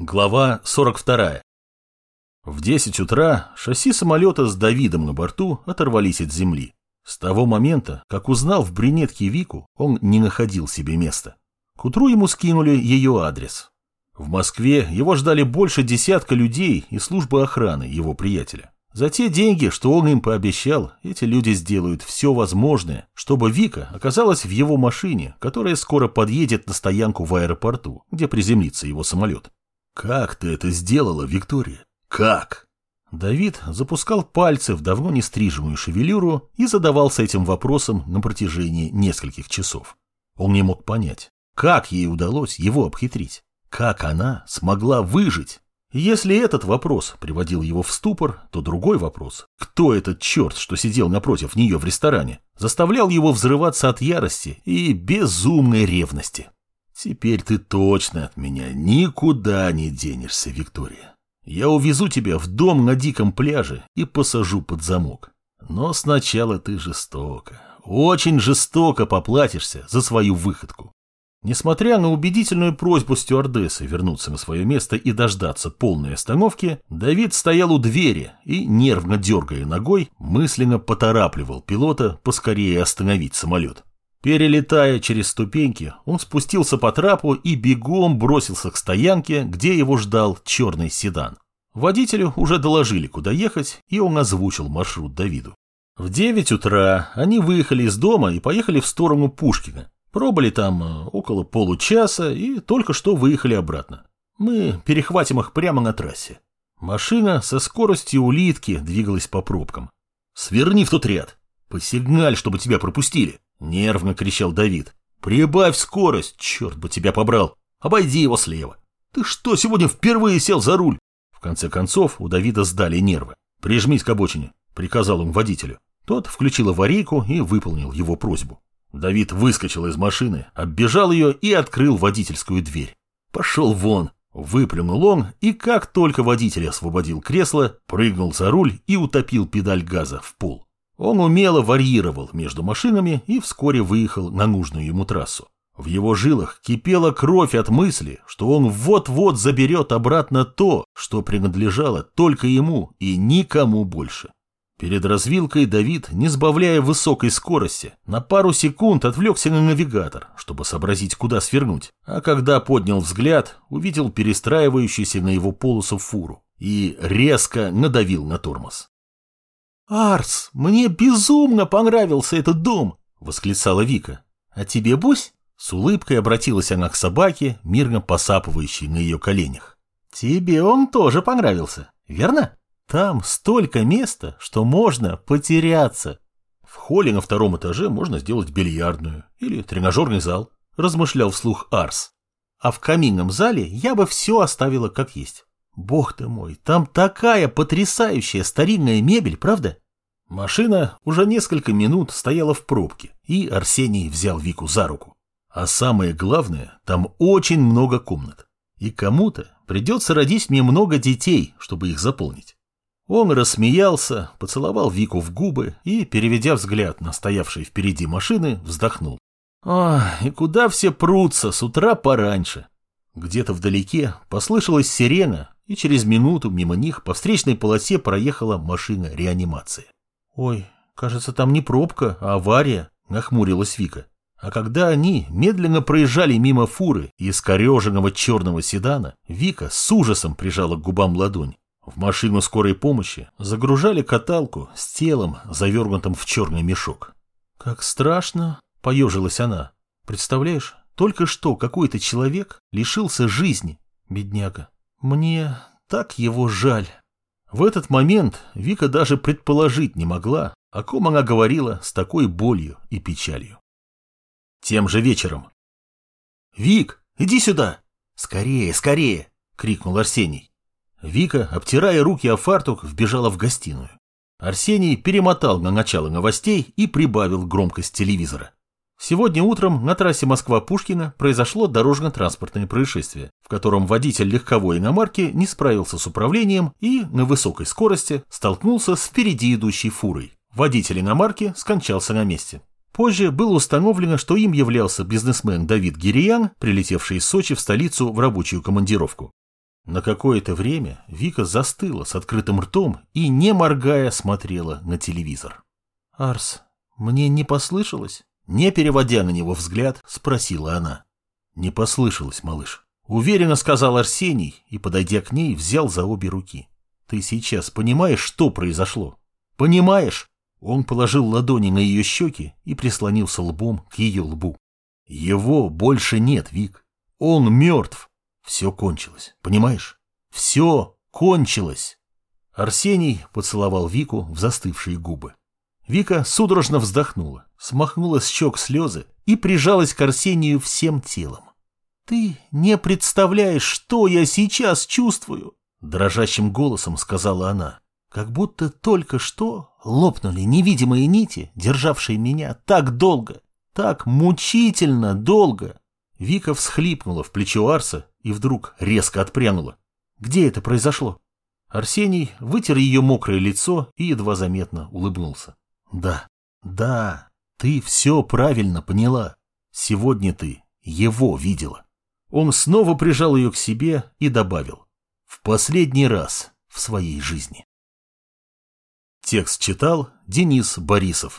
Глава 42. В 10 утра шасси самолета с Давидом на борту оторвались от земли. С того момента, как узнал в брюнетке Вику, он не находил себе места. К утру ему скинули ее адрес. В Москве его ждали больше десятка людей и службы охраны его приятеля. За те деньги, что он им пообещал, эти люди сделают все возможное, чтобы Вика оказалась в его машине, которая скоро подъедет на стоянку в аэропорту, где приземлится его самолет. «Как ты это сделала, Виктория? Как?» Давид запускал пальцы в давно не стриженную шевелюру и задавался этим вопросом на протяжении нескольких часов. Он не мог понять, как ей удалось его обхитрить, как она смогла выжить. Если этот вопрос приводил его в ступор, то другой вопрос, кто этот черт, что сидел напротив нее в ресторане, заставлял его взрываться от ярости и безумной ревности. Теперь ты точно от меня никуда не денешься, Виктория. Я увезу тебя в дом на диком пляже и посажу под замок. Но сначала ты жестоко, очень жестоко поплатишься за свою выходку. Несмотря на убедительную просьбу стюардессы вернуться на свое место и дождаться полной остановки, Давид стоял у двери и, нервно дергая ногой, мысленно поторапливал пилота поскорее остановить самолет. Перелетая через ступеньки, он спустился по трапу и бегом бросился к стоянке, где его ждал черный седан. Водителю уже доложили, куда ехать, и он озвучил маршрут Давиду. В 9 утра они выехали из дома и поехали в сторону Пушкина. Пробыли там э, около получаса и только что выехали обратно. Мы перехватим их прямо на трассе. Машина со скоростью улитки двигалась по пробкам. «Сверни в тот ряд! Посигналь, чтобы тебя пропустили!» Нервно кричал Давид. «Прибавь скорость, черт бы тебя побрал! Обойди его слева! Ты что, сегодня впервые сел за руль?» В конце концов, у Давида сдали нервы. «Прижмись к обочине», — приказал он водителю. Тот включил аварийку и выполнил его просьбу. Давид выскочил из машины, оббежал ее и открыл водительскую дверь. «Пошел вон!» Выплюнул он, и как только водитель освободил кресло, прыгнул за руль и утопил педаль газа в пол. Он умело варьировал между машинами и вскоре выехал на нужную ему трассу. В его жилах кипела кровь от мысли, что он вот-вот заберет обратно то, что принадлежало только ему и никому больше. Перед развилкой Давид, не сбавляя высокой скорости, на пару секунд отвлекся на навигатор, чтобы сообразить, куда свернуть, а когда поднял взгляд, увидел перестраивающуюся на его полосу фуру и резко надавил на тормоз. «Арс, мне безумно понравился этот дом!» — восклицала Вика. «А тебе, Бусь?» С улыбкой обратилась она к собаке, мирно посапывающей на ее коленях. «Тебе он тоже понравился, верно? Там столько места, что можно потеряться». «В холле на втором этаже можно сделать бильярдную или тренажерный зал», — размышлял вслух Арс. «А в каминном зале я бы все оставила как есть. Бог ты мой, там такая потрясающая старинная мебель, правда? Машина уже несколько минут стояла в пробке, и Арсений взял Вику за руку. А самое главное, там очень много комнат. И кому-то придется родить мне много детей, чтобы их заполнить. Он рассмеялся, поцеловал Вику в губы и, переведя взгляд на стоявшие впереди машины, вздохнул. «Ох, и куда все прутся с утра пораньше?» Где-то вдалеке послышалась сирена, и через минуту мимо них по встречной полосе проехала машина реанимации. «Ой, кажется, там не пробка, а авария», — нахмурилась Вика. А когда они медленно проезжали мимо фуры и искореженного черного седана, Вика с ужасом прижала к губам ладонь. В машину скорой помощи загружали каталку с телом, завернутым в черный мешок. «Как страшно!» — поежилась она. «Представляешь, только что какой-то человек лишился жизни, бедняга. Мне так его жаль. В этот момент Вика даже предположить не могла, о ком она говорила с такой болью и печалью. Тем же вечером. «Вик, иди сюда!» «Скорее, скорее!» — крикнул Арсений. Вика, обтирая руки о фартук, вбежала в гостиную. Арсений перемотал на начало новостей и прибавил громкость телевизора. Сегодня утром на трассе Москва-Пушкина произошло дорожно-транспортное происшествие, в котором водитель легковой иномарки не справился с управлением и на высокой скорости столкнулся с впереди идущей фурой. Водитель иномарки скончался на месте. Позже было установлено, что им являлся бизнесмен Давид Гириян, прилетевший из Сочи в столицу в рабочую командировку. На какое-то время Вика застыла с открытым ртом и, не моргая, смотрела на телевизор. «Арс, мне не послышалось?» Не переводя на него взгляд, спросила она. «Не послышалось, малыш». Уверенно сказал Арсений и, подойдя к ней, взял за обе руки. «Ты сейчас понимаешь, что произошло? Понимаешь?» Он положил ладони на ее щеки и прислонился лбом к ее лбу. «Его больше нет, Вик. Он мертв. Все кончилось, понимаешь? Все кончилось!» Арсений поцеловал Вику в застывшие губы. Вика судорожно вздохнула, смахнула с щек слезы и прижалась к Арсению всем телом. «Ты не представляешь, что я сейчас чувствую!» Дрожащим голосом сказала она. «Как будто только что лопнули невидимые нити, державшие меня так долго, так мучительно долго!» Вика всхлипнула в плечо Арса и вдруг резко отпрянула. «Где это произошло?» Арсений вытер ее мокрое лицо и едва заметно улыбнулся. «Да, да, ты все правильно поняла. Сегодня ты его видела». Он снова прижал ее к себе и добавил. В последний раз в своей жизни. Текст читал Денис Борисов.